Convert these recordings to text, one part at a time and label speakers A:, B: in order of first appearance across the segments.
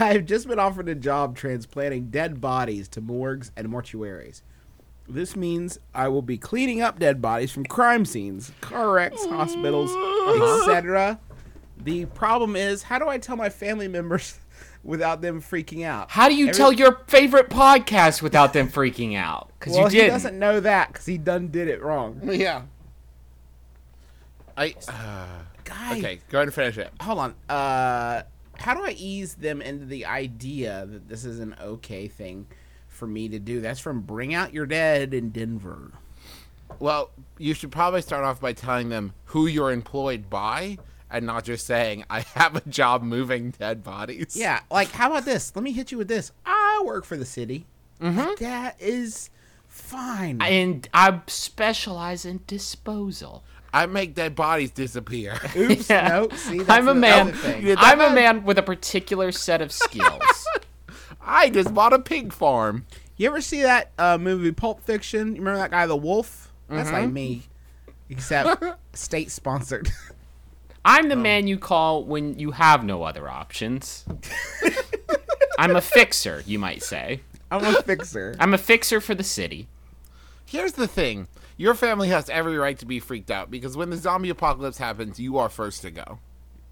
A: I've just been offered a job transplanting dead bodies to morgues and mortuaries. This means I will be cleaning up dead bodies from crime scenes, car wrecks, hospitals, etc. The problem is, how do I tell my family members without them freaking out?
B: How do you
A: Every-
B: tell your favorite podcast without them freaking out? Because
A: Well,
B: you
A: he
B: did.
A: doesn't know that because he done did it wrong.
C: Yeah. I. Uh,
A: Guy,
C: okay, go ahead and finish it.
A: hold on. Uh, how do I ease them into the idea that this is an okay thing for me to do? That's from Bring Out Your Dead in Denver.
C: Well, you should probably start off by telling them who you're employed by and not just saying, I have a job moving dead bodies.
A: Yeah, like how about this? Let me hit you with this. I work for the city. Mm-hmm. That is fine.
B: and I specialize in disposal.
C: I make dead bodies disappear.
A: Oops,
B: Yeah.
A: no. See, that's
B: I'm a man.
A: thing.
C: Yeah, that
B: I'm a
C: man-
B: man with a particular set of skills.
C: I just bought a pig farm.
A: You ever see that uh, movie Pulp Fiction? You remember that guy, the Wolf? That's like me, except state sponsored.
B: I'm the man you call when you have no other options. I'm a fixer, you might say.
A: I'm a fixer.
B: I'm a fixer for the city.
C: Here's the thing your family has every right to be freaked out because when the zombie apocalypse happens, you are first to go.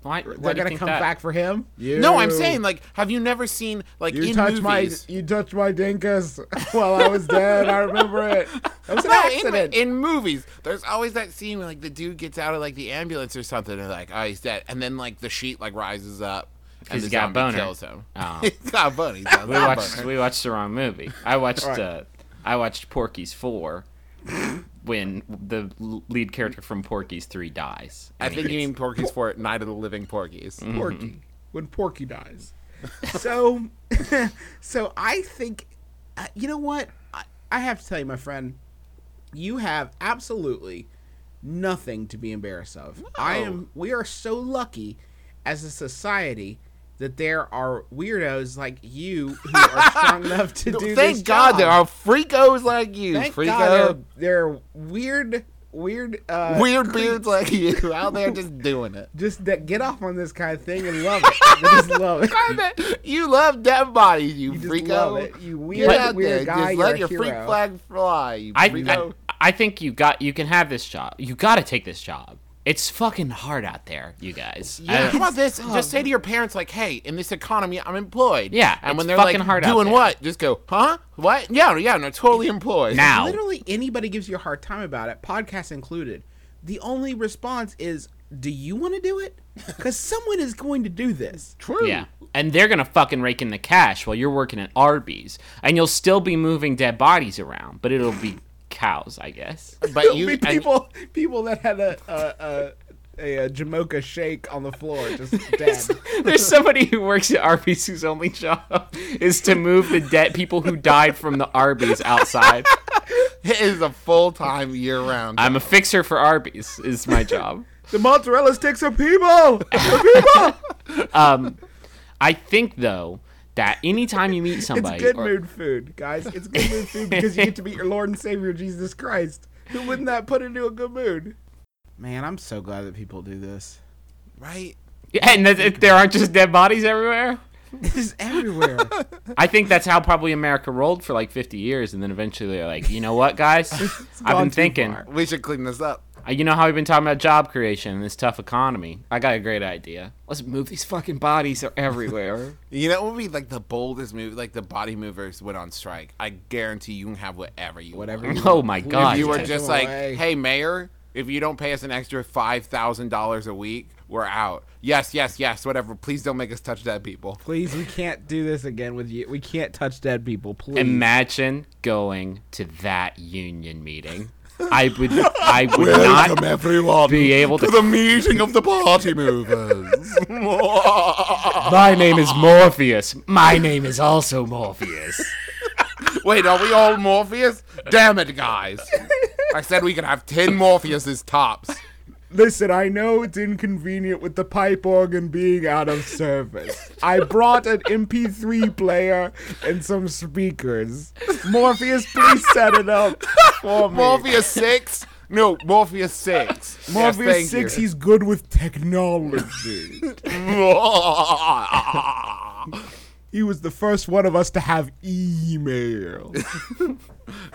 B: Why, why
A: They're gonna come
B: that?
A: back for him. You.
C: No, I'm saying, like, have you never seen, like,
A: You
C: in
A: touched my
C: movies?
A: you touched my dinkus while I was dead. I remember it. That was an
C: No,
A: accident.
C: in, in movies, there's always that scene where like the dude gets out of like the ambulance or something, and like, oh, he's dead, and then like the sheet like rises up, and
B: He's
C: the
B: got a
C: zombie
B: boner.
C: kills him.
B: Oh.
C: he's got a boner. He's got a
B: We
C: boner.
B: watched we watched the wrong movie. I watched
A: Right.
B: uh, I watched Porky's four when the lead character from Porky's three dies.
C: I think you mean Porky's Four, Night of the Living Porkies.
B: Mm-hmm.
A: Porky when Porky dies. so, so I think, uh, you know what? I, I have to tell you, my friend, you have absolutely nothing to be embarrassed of. I am. We are so lucky as a society that there are weirdos like you who are strong enough to do
C: Thank
A: this
C: God
A: job.
C: there are freakos like you,
A: Thank
C: freako,
A: God there, there are weird, weird, uh,
C: weird
A: creeps
C: beards like you out there just doing it.
A: just that get off on this kind of thing and love it. Just love it.
C: you love dead bodies, you,
A: You just
C: freako.
A: love it. You
C: Get out
A: weird
C: there,
A: guy.
C: just let your
A: a
C: freak flag fly. You
B: I. I I think you got you can have this job. You got to take this job. It's fucking hard out there, you guys.
C: Yeah, how about this? Just say to your parents, like, "Hey, in this economy, I'm employed."
B: Yeah,
C: and
B: it's
C: when they're
B: fucking
C: like
B: hard out
C: doing
B: there.
C: what, just go, "Huh? What? Yeah, yeah, no, totally employed."
B: now.
A: Literally anybody gives you a hard time about it, podcast included. The only response is, "Do you want to do it?" Because someone is going to do this.
C: true.
B: Yeah. And they're going to fucking rake in the cash while you're working at Arby's. And you'll still be moving dead bodies around, but it'll be cows, I guess.
C: but you
A: be
C: and-
A: people, people that had a a, a, a, Jamocha shake on the floor, just dead.
B: There's somebody who works at Arby's whose only job is to move the dead people who died from the Arby's outside.
C: it is a full time year round.
B: I'm a fixer for Arby's is my job.
A: the mozzarella sticks are people. They're people.
B: Um, I think though that anytime you meet somebody,
A: It's good
B: or-
A: mood food, guys. It's good mood food because you get to meet your Lord and Savior Jesus Christ. Who wouldn't that put into a good mood? Man, I'm so glad that people do this.
C: right?
B: and that if there aren't just dead bodies everywhere.
A: This is everywhere.
B: I think that's how probably America rolled for like 50 years, and then eventually they're like, you know what, guys? I've been thinking.
A: far.
C: We should clean this up.
B: Uh, You know how we've been talking about job creation in this tough economy? I got a great idea. Let's move these fucking bodies are everywhere.
C: You know, what would be like the boldest move, like the body movers went on strike. I guarantee you can have whatever you
A: Whatever.
C: want.
A: you
B: oh my god.
C: If you were just like,
A: away.
C: hey, mayor, if you don't pay us an extra five thousand dollars a week, we're out. Yes, yes, yes, whatever. Please don't make us touch dead people.
A: Please, we can't do this again with you. We can't touch dead people. Please.
B: Imagine going to that union meeting. I would I would not
C: everyone,
B: be able to
C: the meeting of the party movers.
B: My name is Morpheus. My name is also Morpheus.
C: Wait, are we all Morpheus? Damn it, guys! I said we could have ten Morpheuses tops.
A: Listen, I know it's inconvenient with the pipe organ being out of service. I brought an MP3 player and some speakers. Morpheus, please set it up for me.
C: Morpheus six? No, Morpheus six.
A: Morpheus
C: thank
A: 6,
C: you.
A: he's good with technology. He was the first one of us to have email.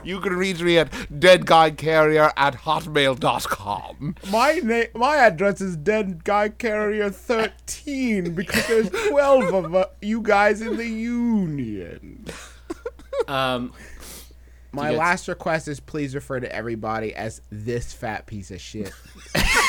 C: You can reach me at deadguycarrier at hotmail.com.
A: my name, my address is Dead Guy Carrier 13 because there's 12 of uh, you guys in the union.
B: Um,
A: My last request is please refer to everybody as this fat piece of shit.